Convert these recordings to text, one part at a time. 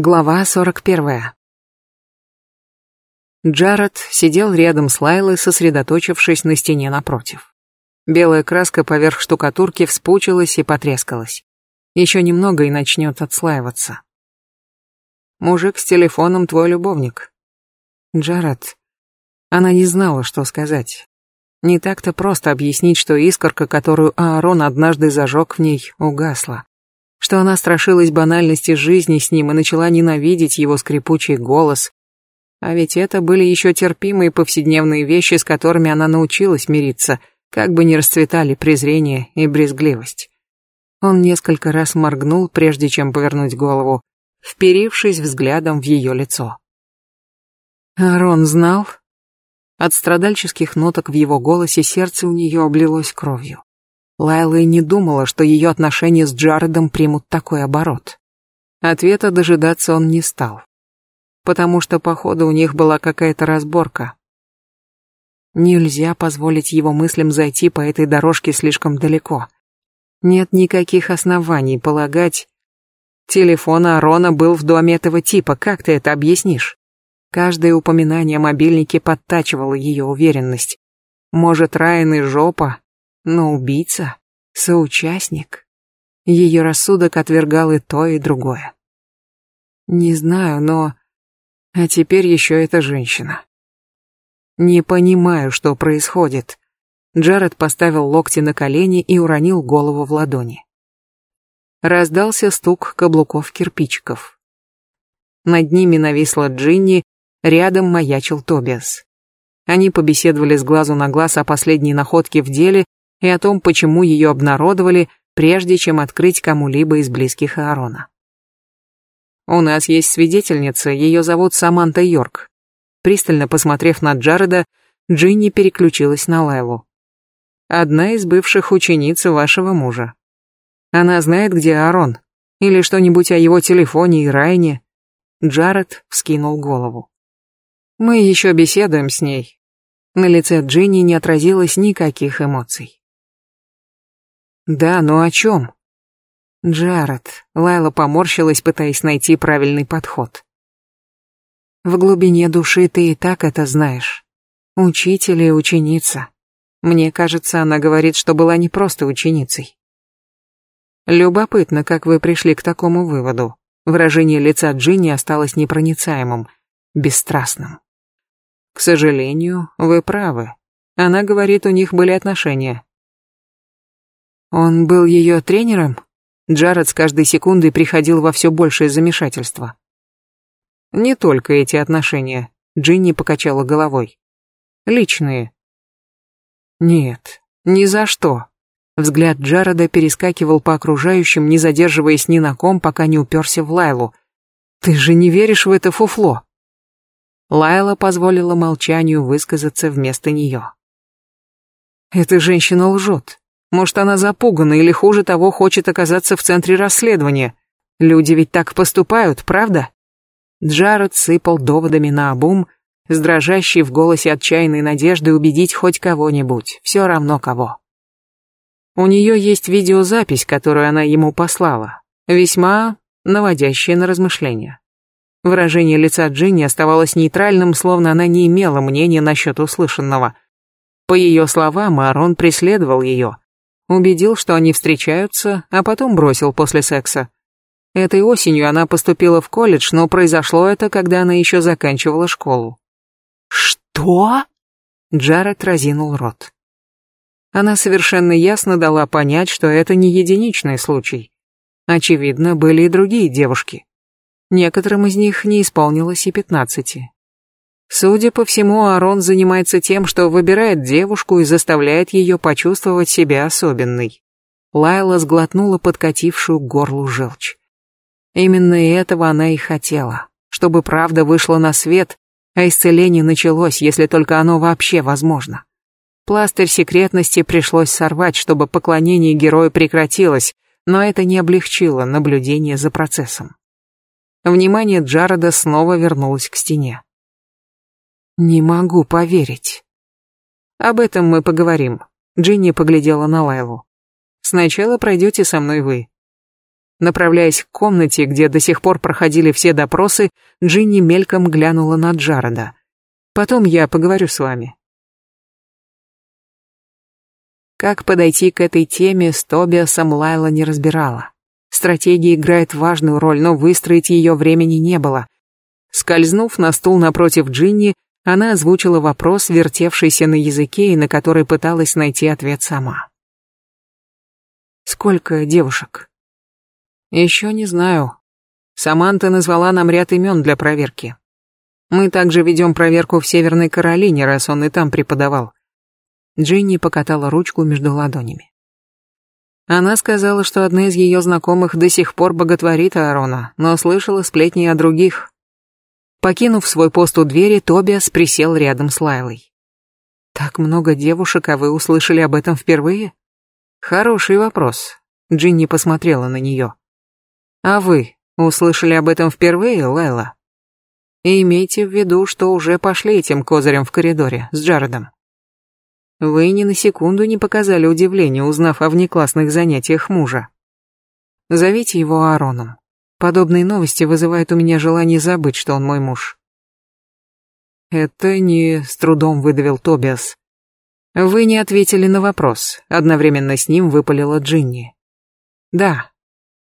Глава 41. Джаред сидел рядом с Лайлой, сосредоточившись на стене напротив. Белая краска поверх штукатурки вспучилась и потрескалась. Еще немного и начнет отслаиваться. Мужик с телефоном твой любовник. Джаред. Она не знала, что сказать. Не так-то просто объяснить, что искорка, которую Аарон однажды зажег в ней, угасла что она страшилась банальности жизни с ним и начала ненавидеть его скрипучий голос. А ведь это были еще терпимые повседневные вещи, с которыми она научилась мириться, как бы ни расцветали презрение и брезгливость. Он несколько раз моргнул, прежде чем повернуть голову, вперившись взглядом в ее лицо. Арон знал? От страдальческих ноток в его голосе сердце у нее облилось кровью. Лайла и не думала, что ее отношения с Джаредом примут такой оборот. Ответа дожидаться он не стал. Потому что, походу, у них была какая-то разборка. Нельзя позволить его мыслям зайти по этой дорожке слишком далеко. Нет никаких оснований полагать... Телефон Арона был в доме этого типа, как ты это объяснишь? Каждое упоминание о мобильнике подтачивало ее уверенность. Может, Райан и жопа, но убийца, соучастник. Ее рассудок отвергал и то, и другое. Не знаю, но... А теперь еще эта женщина. Не понимаю, что происходит. Джаред поставил локти на колени и уронил голову в ладони. Раздался стук каблуков кирпичиков. Над ними нависла Джинни, рядом маячил Тобиас. Они побеседовали с глазу на глаз о последней находке в деле и о том, почему ее обнародовали, прежде чем открыть кому-либо из близких Аарона. «У нас есть свидетельница, ее зовут Саманта Йорк». Пристально посмотрев на Джареда, Джинни переключилась на Лайлу. «Одна из бывших учениц вашего мужа. Она знает, где Аарон? Или что-нибудь о его телефоне и Райне?» Джаред вскинул голову. «Мы еще беседуем с ней». На лице Джинни не отразилось никаких эмоций. Да, но о чем? Джаред. Лайла поморщилась, пытаясь найти правильный подход. В глубине души ты и так это знаешь. Учитель и ученица. Мне кажется, она говорит, что была не просто ученицей. Любопытно, как вы пришли к такому выводу. Выражение лица Джинни осталось непроницаемым, бесстрастным. К сожалению, вы правы. Она говорит, у них были отношения. Он был ее тренером? Джаред с каждой секундой приходил во все большее замешательство. Не только эти отношения, Джинни покачала головой. Личные. Нет, ни за что. Взгляд Джареда перескакивал по окружающим, не задерживаясь ни на ком, пока не уперся в Лайлу. Ты же не веришь в это фуфло? Лайла позволила молчанию высказаться вместо нее. Эта женщина лжет. Может, она запугана или, хуже того, хочет оказаться в центре расследования. Люди ведь так поступают, правда? Джаред сыпал доводами на обум, с дрожащей в голосе отчаянной надеждой убедить хоть кого-нибудь, все равно кого. У нее есть видеозапись, которую она ему послала, весьма наводящая на размышления. Выражение лица Джинни оставалось нейтральным, словно она не имела мнения насчет услышанного. По ее словам, Арон преследовал ее, Убедил, что они встречаются, а потом бросил после секса. Этой осенью она поступила в колледж, но произошло это, когда она еще заканчивала школу. «Что?» Джаред разинул рот. Она совершенно ясно дала понять, что это не единичный случай. Очевидно, были и другие девушки. Некоторым из них не исполнилось и пятнадцати. Судя по всему, Арон занимается тем, что выбирает девушку и заставляет ее почувствовать себя особенной. Лайла сглотнула подкатившую к горлу желчь. Именно этого она и хотела, чтобы правда вышла на свет, а исцеление началось, если только оно вообще возможно. Пластырь секретности пришлось сорвать, чтобы поклонение герою прекратилось, но это не облегчило наблюдение за процессом. Внимание Джареда снова вернулось к стене. Не могу поверить. Об этом мы поговорим. Джинни поглядела на Лайлу. Сначала пройдете со мной вы. Направляясь к комнате, где до сих пор проходили все допросы, Джинни мельком глянула на Джареда. «Потом я поговорю с вами». Как подойти к этой теме с Тобиасом Лайла не разбирала. Стратегия играет важную роль, но выстроить ее времени не было. Скользнув на стул напротив Джинни, она озвучила вопрос, вертевшийся на языке и на который пыталась найти ответ сама. «Сколько девушек?» «Еще не знаю. Саманта назвала нам ряд имен для проверки. Мы также ведем проверку в Северной Каролине, раз он и там преподавал». Джинни покатала ручку между ладонями. Она сказала, что одна из ее знакомых до сих пор боготворит Аарона, но слышала сплетни о других. Покинув свой пост у двери, Тобиас присел рядом с Лайлой. «Так много девушек, а вы услышали об этом впервые?» «Хороший вопрос». Джинни посмотрела на нее. «А вы услышали об этом впервые, Лайла?» И имейте в виду, что уже пошли этим козырем в коридоре с Джаредом. Вы ни на секунду не показали удивления, узнав о внеклассных занятиях мужа. Зовите его Аароном. Подобные новости вызывают у меня желание забыть, что он мой муж. Это не с трудом выдавил Тобиас. Вы не ответили на вопрос. Одновременно с ним выпалила Джинни. Да.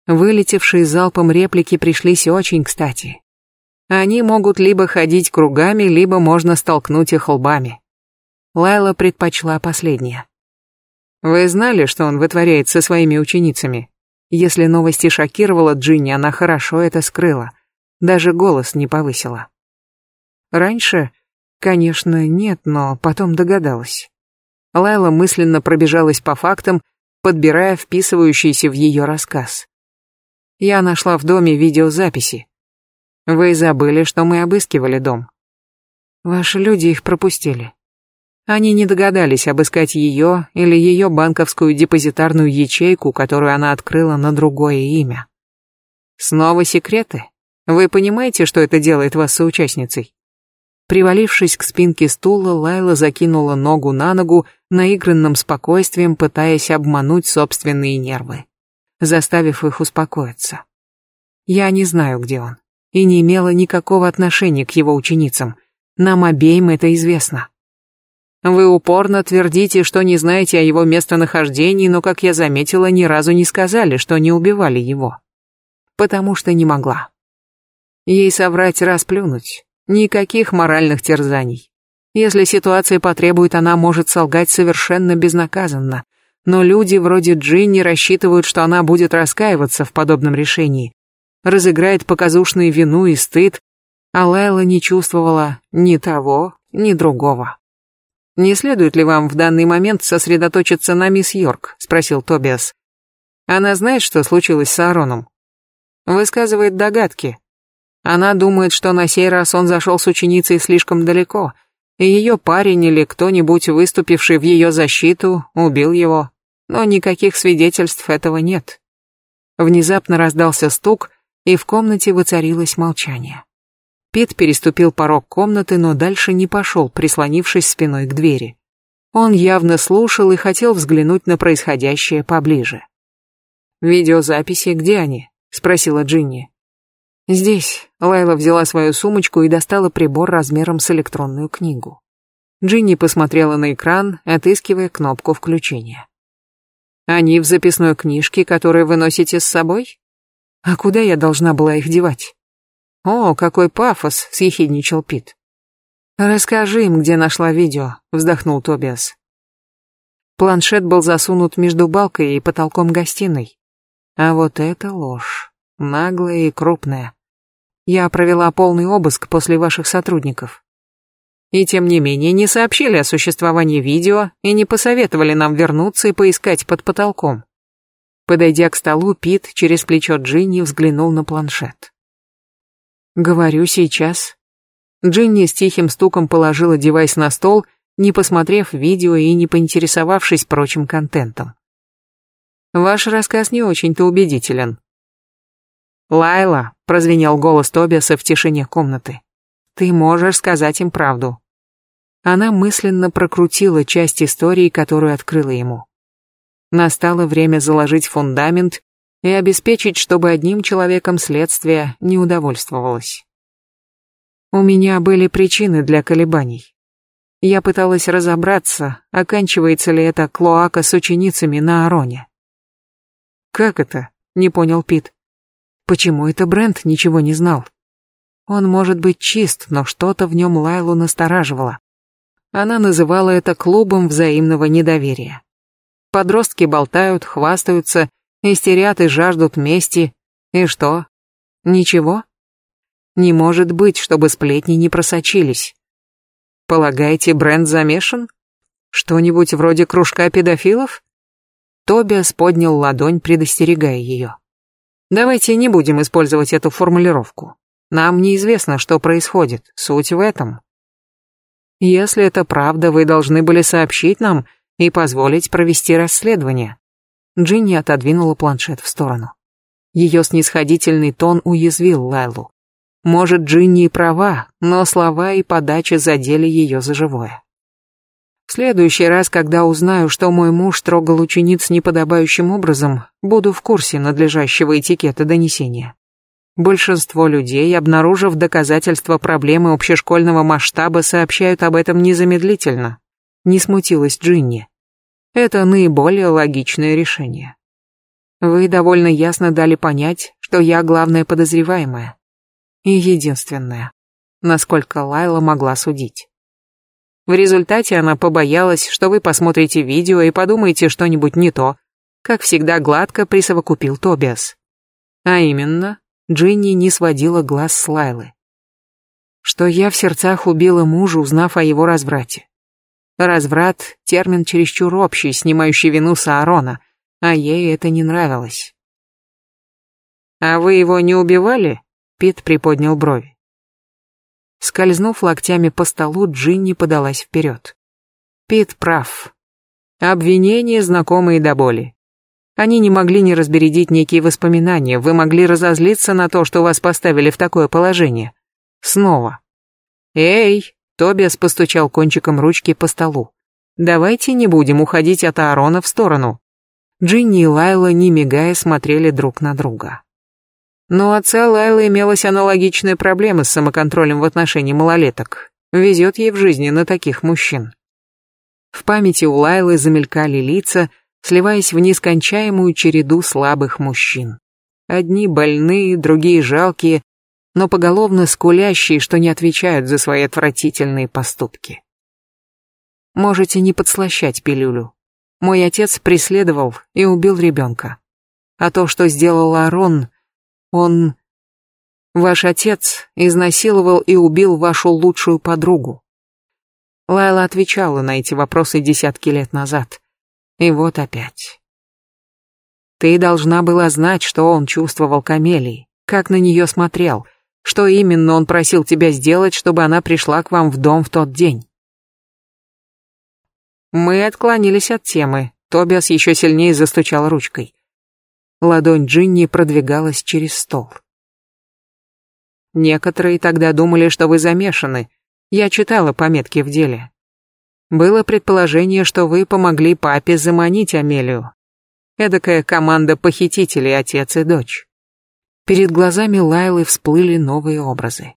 Вылетевшие залпом реплики пришлись очень кстати. Они могут либо ходить кругами, либо можно столкнуть их лбами. Лайла предпочла последнее. Вы знали, что он вытворяет со своими ученицами? Если новости шокировала Джинни, она хорошо это скрыла. Даже голос не повысила. Раньше, конечно, нет, но потом догадалась. Лайла мысленно пробежалась по фактам, подбирая вписывающиеся в ее рассказ. Я нашла в доме видеозаписи. Вы забыли, что мы обыскивали дом. Ваши люди их пропустили. Они не догадались обыскать ее или ее банковскую депозитарную ячейку, которую она открыла на другое имя. Снова секреты? Вы понимаете, что это делает вас соучастницей? Привалившись к спинке стула, Лайла закинула ногу на ногу, наигранным спокойствием пытаясь обмануть собственные нервы, заставив их успокоиться. Я не знаю, где он, и не имела никакого отношения к его ученицам. Нам обеим это известно. Вы упорно твердите, что не знаете о его местонахождении, но, как я заметила, ни разу не сказали, что не убивали его. Потому что не могла. Ей соврать расплюнуть. Никаких моральных терзаний. Если ситуация потребует, она может солгать совершенно безнаказанно. Но люди вроде Джинни рассчитывают, что она будет раскаиваться в подобном решении. Разыграет показушную вину и стыд, а Лайла не чувствовала ни того, ни другого. «Не следует ли вам в данный момент сосредоточиться на мисс Йорк?» — спросил Тобиас. «Она знает, что случилось с Аароном?» Высказывает догадки. Она думает, что на сей раз он зашел с ученицей слишком далеко, и ее парень или кто-нибудь, выступивший в ее защиту, убил его. Но никаких свидетельств этого нет. Внезапно раздался стук, и в комнате воцарилось молчание. Пит переступил порог комнаты, но дальше не пошел, прислонившись спиной к двери. Он явно слушал и хотел взглянуть на происходящее поближе. «Видеозаписи, где они?» — спросила Джинни. «Здесь». Лайла взяла свою сумочку и достала прибор размером с электронную книгу. Джинни посмотрела на экран, отыскивая кнопку включения. «Они в записной книжке, которую вы носите с собой? А куда я должна была их девать?» «О, какой пафос!» — съехидничал Пит. «Расскажи им, где нашла видео», — вздохнул Тобиас. Планшет был засунут между балкой и потолком гостиной. А вот это ложь. Наглая и крупная. Я провела полный обыск после ваших сотрудников. И тем не менее не сообщили о существовании видео и не посоветовали нам вернуться и поискать под потолком. Подойдя к столу, Пит через плечо Джинни взглянул на планшет. Говорю сейчас. Джинни с тихим стуком положила девайс на стол, не посмотрев видео и не поинтересовавшись прочим контентом. Ваш рассказ не очень-то убедителен. Лайла, прозвенел голос Тобиаса в тишине комнаты. Ты можешь сказать им правду. Она мысленно прокрутила часть истории, которую открыла ему. Настало время заложить фундамент и обеспечить, чтобы одним человеком следствие не удовольствовалось. У меня были причины для колебаний. Я пыталась разобраться, оканчивается ли эта клоака с ученицами на Ароне. «Как это?» — не понял Пит. «Почему это Брент ничего не знал?» Он может быть чист, но что-то в нем Лайлу настораживало. Она называла это клубом взаимного недоверия. Подростки болтают, хвастаются, истерят и жаждут мести. И что? Ничего? Не может быть, чтобы сплетни не просочились. Полагаете, Брент замешан? Что-нибудь вроде кружка педофилов? Тобиас поднял ладонь, предостерегая ее. Давайте не будем использовать эту формулировку. Нам неизвестно, что происходит. Суть в этом. Если это правда, вы должны были сообщить нам и позволить провести расследование. Джинни отодвинула планшет в сторону. Ее снисходительный тон уязвил Лайлу. Может, Джинни и права, но слова и подача задели ее за живое. В следующий раз, когда узнаю, что мой муж трогал учениц неподобающим образом, буду в курсе надлежащего этикета донесения. Большинство людей, обнаружив доказательства проблемы общешкольного масштаба, сообщают об этом незамедлительно. Не смутилась Джинни. Это наиболее логичное решение. Вы довольно ясно дали понять, что я главная подозреваемая. И единственная, насколько Лайла могла судить. В результате она побоялась, что вы посмотрите видео и подумаете что-нибудь не то, как всегда гладко присовокупил Тобиас. А именно, Джинни не сводила глаз с Лайлы. Что я в сердцах убила мужа, узнав о его разврате. Разврат — термин чересчур общий, снимающий вину с Аарона, а ей это не нравилось. «А вы его не убивали?» — Пит приподнял брови. Скользнув локтями по столу, Джинни подалась вперед. Пит прав. Обвинения, знакомые до боли. Они не могли не разбередить некие воспоминания, вы могли разозлиться на то, что вас поставили в такое положение. Снова. «Эй!» — Тобиас постучал кончиком ручки по столу. «Давайте не будем уходить от Аарона в сторону». Джинни и Лайла, не мигая, смотрели друг на друга. Но у отца Лайлы имелась аналогичная проблема с самоконтролем в отношении малолеток. Везет ей в жизни на таких мужчин. В памяти у Лайлы замелькали лица, сливаясь в нескончаемую череду слабых мужчин. Одни больные, другие жалкие, но поголовно скулящие, что не отвечают за свои отвратительные поступки. Можете не подслащать пилюлю. Мой отец преследовал и убил ребенка. А то, что сделал Арон, он... Ваш отец изнасиловал и убил вашу лучшую подругу. Лайла отвечала на эти вопросы десятки лет назад. И вот опять. Ты должна была знать, что он чувствовал к Амелии, как на нее смотрел, что именно он просил тебя сделать, чтобы она пришла к вам в дом в тот день. Мы отклонились от темы. Тобиас еще сильнее застучал ручкой. Ладонь Джинни продвигалась через стол. Некоторые тогда думали, что вы замешаны. Я читала пометки в деле. Было предположение, что вы помогли папе заманить Амелию. Эдакая команда похитителей, отец и дочь. Перед глазами Лайлы всплыли новые образы.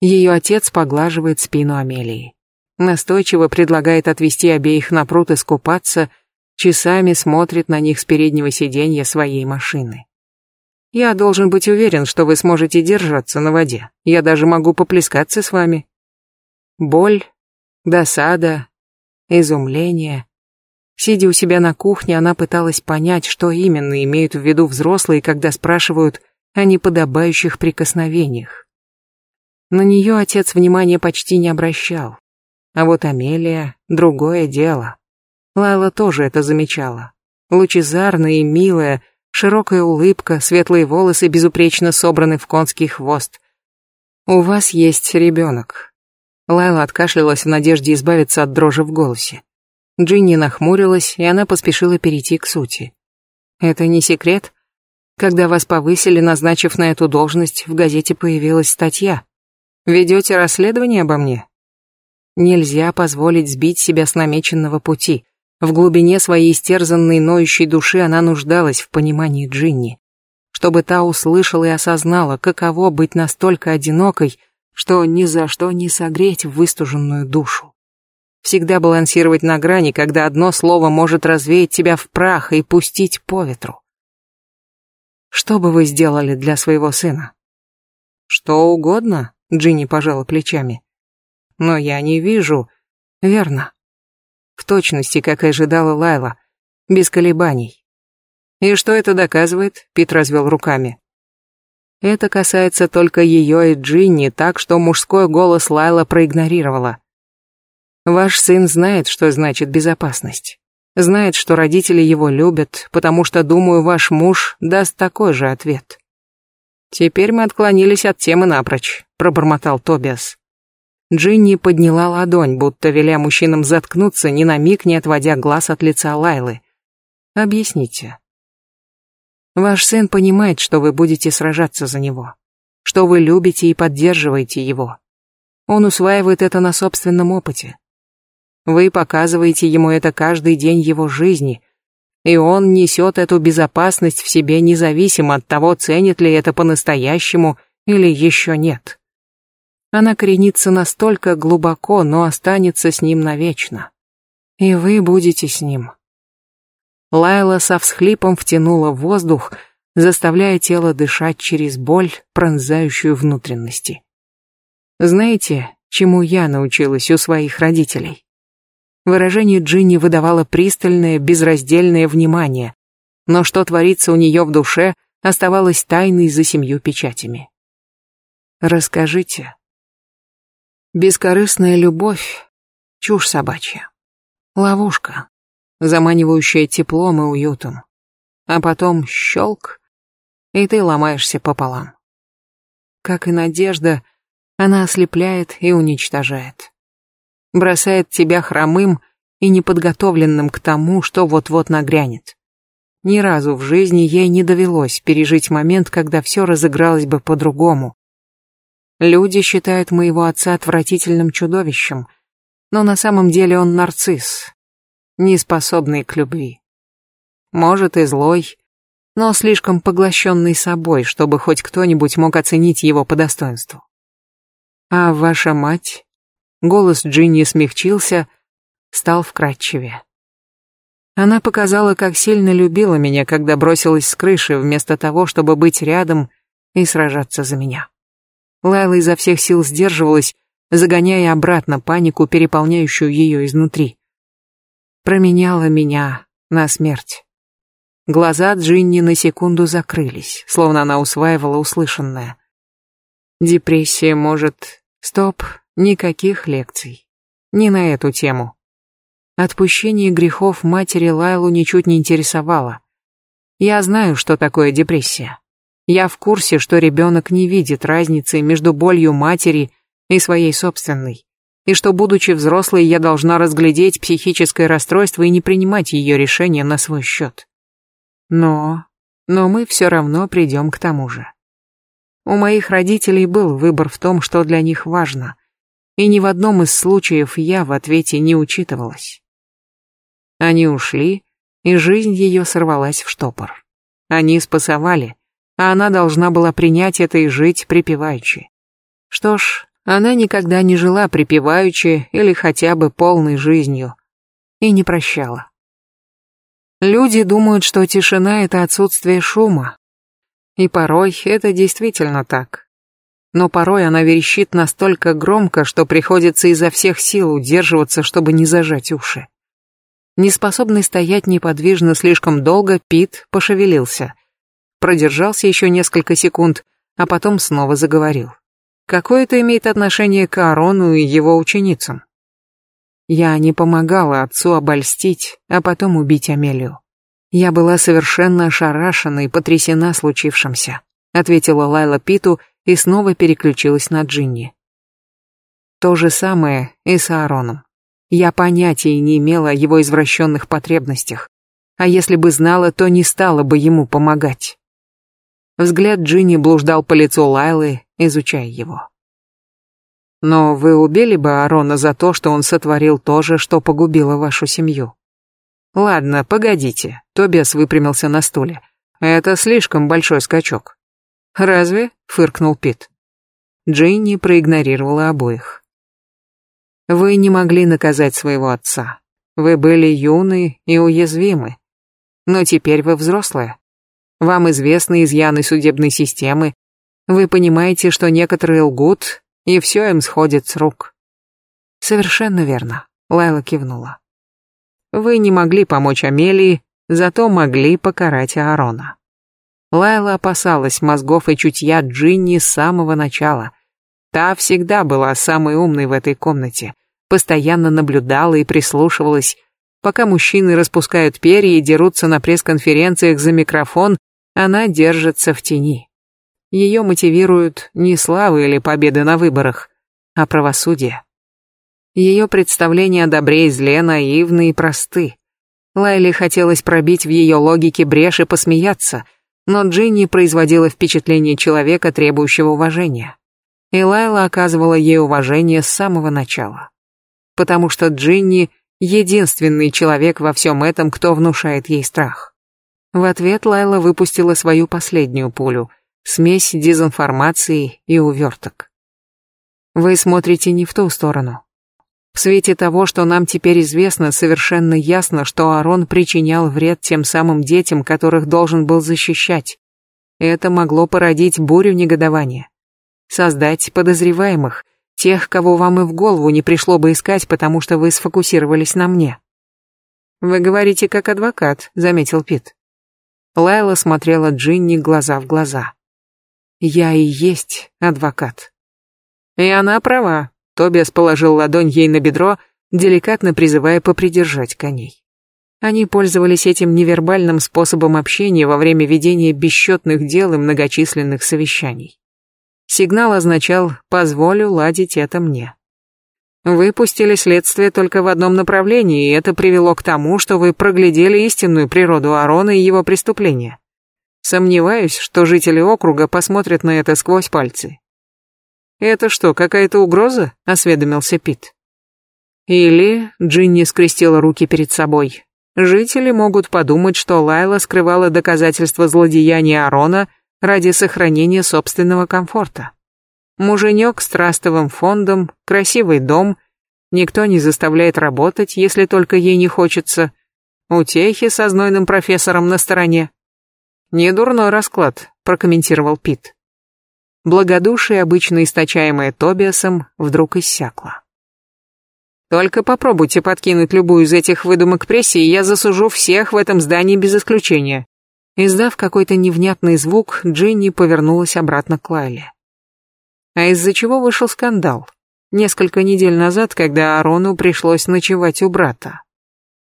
Ее отец поглаживает спину Амелии. Настойчиво предлагает отвести обеих на пруд искупаться, часами смотрит на них с переднего сиденья своей машины. Я должен быть уверен, что вы сможете держаться на воде. Я даже могу поплескаться с вами. Боль, досада, изумление. Сидя у себя на кухне, она пыталась понять, что именно имеют в виду взрослые, когда спрашивают о неподобающих прикосновениях. На нее отец внимания почти не обращал. А вот Амелия — другое дело. Лайла тоже это замечала. Лучезарная и милая, широкая улыбка, светлые волосы безупречно собраны в конский хвост. «У вас есть ребенок», Лайла откашлялась в надежде избавиться от дрожи в голосе. Джинни нахмурилась, и она поспешила перейти к сути. «Это не секрет? Когда вас повысили, назначив на эту должность, в газете появилась статья. Ведете расследование обо мне?» Нельзя позволить сбить себя с намеченного пути. В глубине своей истерзанной, ноющей души она нуждалась в понимании Джинни. чтобы та услышала и осознала, каково быть настолько одинокой, что ни за что не согреть выстуженную душу. Всегда балансировать на грани, когда одно слово может развеять тебя в прах и пустить по ветру. Что бы вы сделали для своего сына? Что угодно, Джинни пожала плечами. Но я не вижу. Верно. В точности, как и ожидала Лайла, без колебаний. И что это доказывает? Пит развел руками. Это касается только ее и Джинни, так что мужской голос Лайла проигнорировала. Ваш сын знает, что значит безопасность. Знает, что родители его любят, потому что, думаю, ваш муж даст такой же ответ. Теперь мы отклонились от темы напрочь, пробормотал Тобиас. Джинни подняла ладонь, будто веля мужчинам заткнуться, ни на миг не отводя глаз от лица Лайлы. Объясните. Ваш сын понимает, что вы будете сражаться за него, что вы любите и поддерживаете его. Он усваивает это на собственном опыте. Вы показываете ему это каждый день его жизни, и он несет эту безопасность в себе независимо от того, ценит ли это по-настоящему или еще нет. Она коренится настолько глубоко, но останется с ним навечно. И вы будете с ним. Лайла со всхлипом втянула воздух, заставляя тело дышать через боль, пронзающую внутренности. Знаете, чему я научилась у своих родителей? Выражение Джинни выдавало пристальное, безраздельное внимание, но что творится у нее в душе, оставалось тайной за семью печатями. Расскажите. Бескорыстная любовь — чушь собачья. Ловушка, заманивающая теплом и уютом. А потом щелк, и ты ломаешься пополам. Как и надежда, она ослепляет и уничтожает. Бросает тебя хромым и неподготовленным к тому, что вот-вот нагрянет. Ни разу в жизни ей не довелось пережить момент, когда все разыгралось бы по-другому. Люди считают моего отца отвратительным чудовищем, но на самом деле он нарцисс, не способный к любви. Может и злой, но слишком поглощенный собой, чтобы хоть кто-нибудь мог оценить его по достоинству. А ваша мать? Голос Джинни смягчился, стал вкрадчивее. Она показала, как сильно любила меня, когда бросилась с крыши, вместо того, чтобы быть рядом и сражаться за меня. Лайла изо всех сил сдерживалась, загоняя обратно панику, переполняющую ее изнутри променяла меня на смерть. Глаза Джинни на секунду закрылись, словно она усваивала услышанное. Депрессия может... Стоп, никаких лекций. Не на эту тему. Отпущение грехов матери Лайлу ничуть не интересовало. Я знаю, что такое депрессия. Я в курсе, что ребенок не видит разницы между болью матери и своей собственной и что, будучи взрослой, я должна разглядеть психическое расстройство и не принимать ее решение на свой счет. Но... но мы все равно придем к тому же. У моих родителей был выбор в том, что для них важно, и ни в одном из случаев я в ответе не учитывалась. Они ушли, и жизнь ее сорвалась в штопор. Они спасовали, а она должна была принять это и жить припеваючи. Что ж, она никогда не жила припеваючи или хотя бы полной жизнью. И не прощала. Люди думают, что тишина — это отсутствие шума. И порой это действительно так. Но порой она верещит настолько громко, что приходится изо всех сил удерживаться, чтобы не зажать уши. Неспособный стоять неподвижно слишком долго, Пит пошевелился. Продержался еще несколько секунд, а потом снова заговорил. Какое это имеет отношение к Аарону и его ученицам? Я не помогала отцу обольстить, а потом убить Амелию. Я была совершенно ошарашена и потрясена случившимся, ответила Лайла Питу и снова переключилась на Джинни. То же самое и с Аароном. Я понятия не имела о его извращенных потребностях, а если бы знала, то не стала бы ему помогать. Взгляд Джинни блуждал по лицу Лайлы, изучая его. Но вы убили бы Аарона за то, что он сотворил то же, что погубило вашу семью. Ладно, погодите. Тобиас выпрямился на стуле. Это слишком большой скачок. Разве? фыркнул Пит. Джинни проигнорировала обоих. Вы не могли наказать своего отца. Вы были юны и уязвимы. Но теперь вы взрослая. Вам известны изъяны судебной системы. Вы понимаете, что некоторые лгут, и все им сходит с рук. Совершенно верно, Лайла кивнула. Вы не могли помочь Амелии, зато могли покарать Аарона. Лайла опасалась мозгов и чутья Джинни с самого начала. Та всегда была самой умной в этой комнате, постоянно наблюдала и прислушивалась. Пока мужчины распускают перья и дерутся на пресс-конференциях за микрофон, она держится в тени. Ее мотивируют не славы или победы на выборах, а правосудие. Ее представления о добре и зле наивны и просты. Лайли хотелось пробить в ее логике брешь и посмеяться, но Джинни производила впечатление человека, требующего уважения. И Лайла оказывала ей уважение с самого начала. Потому что Джинни — единственный человек во всем этом, кто внушает ей страх. В ответ Лайла выпустила свою последнюю пулю — смесь дезинформации и уверток. Вы смотрите не в ту сторону. В свете того, что нам теперь известно, совершенно ясно, что Арон причинял вред тем самым детям, которых должен был защищать. Это могло породить бурю негодования. Создать подозреваемых, тех, кого вам и в голову не пришло бы искать, потому что вы сфокусировались на мне. «Вы говорите как адвокат», — заметил Пит. Лайла смотрела Джинни глаза в глаза. «Я и есть адвокат». И она права, Тобиас положил ладонь ей на бедро, деликатно призывая попридержать коней. Они пользовались этим невербальным способом общения во время ведения бесчетных дел и многочисленных совещаний. Сигнал означал «позволю ладить это мне». Вы пустили следствие только в одном направлении, и это привело к тому, что вы проглядели истинную природу Арона и его преступления. Сомневаюсь, что жители округа посмотрят на это сквозь пальцы. «Это что, какая-то угроза?» — осведомился Пит. Или, Джинни скрестила руки перед собой, жители могут подумать, что Лайла скрывала доказательства злодеяния Арона ради сохранения собственного комфорта. Муженек с трастовым фондом, красивый дом, никто не заставляет работать, если только ей не хочется, утехи со знойным профессором на стороне. «Недурной расклад», — прокомментировал Пит. Благодушие, обычно источаемое Тобиасом, вдруг иссякло. Только попробуйте подкинуть любую из этих выдумок прессе, и я засужу всех в этом здании без исключения. Издав какой-то невнятный звук, Джинни повернулась обратно к Лайле. А из-за чего вышел скандал? Несколько недель назад, когда Арону пришлось ночевать у брата.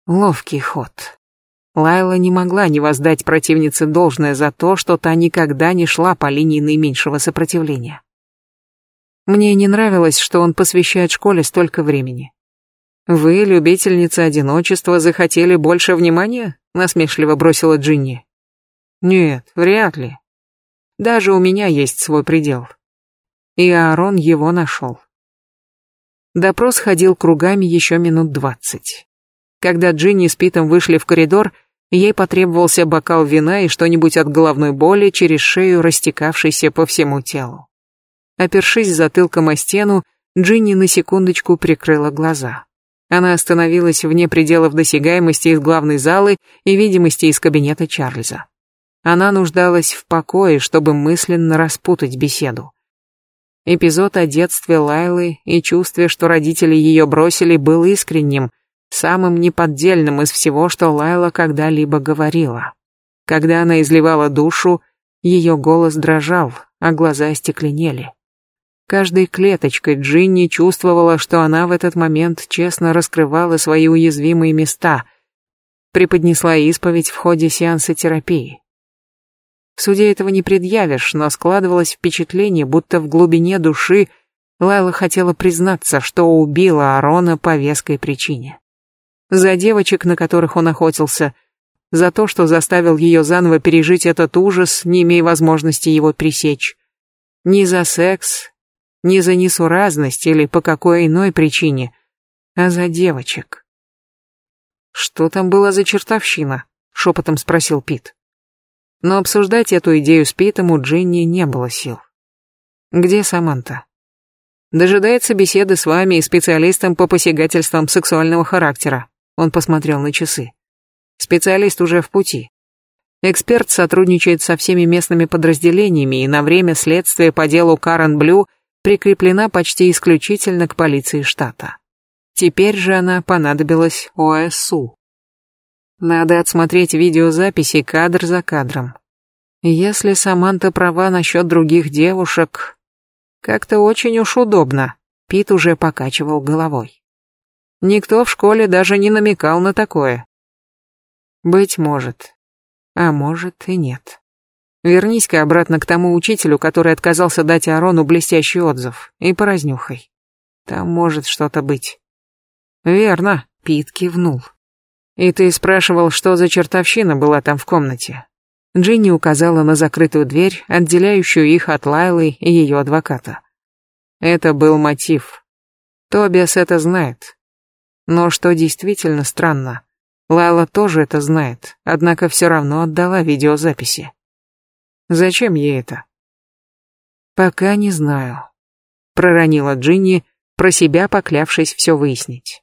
Ловкий ход. Лайла не могла не воздать противнице должное за то, что та никогда не шла по линии наименьшего сопротивления. Мне не нравилось, что он посвящает школе столько времени. «Вы, любительница одиночества, захотели больше внимания?» — насмешливо бросила Джинни. «Нет, вряд ли. Даже у меня есть свой предел». И Аарон его нашел. Допрос ходил кругами еще минут двадцать. Когда Джинни с Питом вышли в коридор, Ей потребовался бокал вина и что-нибудь от головной боли через шею, растекавшейся по всему телу. Опершись затылком о стену, Джинни на секундочку прикрыла глаза. Она остановилась вне пределов досягаемости из главной залы и видимости из кабинета Чарльза. Она нуждалась в покое, чтобы мысленно распутать беседу. Эпизод о детстве Лайлы и чувстве, что родители ее бросили, был искренним, самым неподдельным из всего, что Лайла когда-либо говорила. Когда она изливала душу, ее голос дрожал, а глаза остекленели. Каждой клеточкой Джинни чувствовала, что она в этот момент честно раскрывала свои уязвимые места, преподнесла исповедь в ходе сеанса терапии. В суде этого не предъявишь, но складывалось впечатление, будто в глубине души Лайла хотела признаться, что убила Арона по веской причине за девочек, на которых он охотился, за то, что заставил ее заново пережить этот ужас, не имея возможности его пресечь. Не за секс, не за несуразность или по какой иной причине, а за девочек. «Что там было за чертовщина?» — шепотом спросил Пит. Но обсуждать эту идею с Питом у Джинни не было сил. Где Саманта? Дожидается беседы с вами и специалистом по посягательствам сексуального характера. Он посмотрел на часы. Специалист уже в пути. Эксперт сотрудничает со всеми местными подразделениями и на время следствия по делу Карен Блю прикреплена почти исключительно к полиции штата. Теперь же она понадобилась ОСУ. Надо отсмотреть видеозаписи кадр за кадром. Если Саманта права насчет других девушек, как-то очень уж удобно. Пит уже покачивал головой. Никто в школе даже не намекал на такое. Быть может. А может и нет. Вернись-ка обратно к тому учителю, который отказался дать Арону блестящий отзыв, и поразнюхай. Там может что-то быть. Верно, Пит кивнул. «И ты спрашивал, что за чертовщина была там в комнате?» Джинни указала на закрытую дверь, отделяющую их от Лайлы и ее адвоката. Это был мотив. Тобиас это знает. Но что действительно странно, Лайла тоже это знает, однако все равно отдала видеозаписи. Зачем ей это? Пока не знаю. Проронила Джинни, про себя поклявшись все выяснить.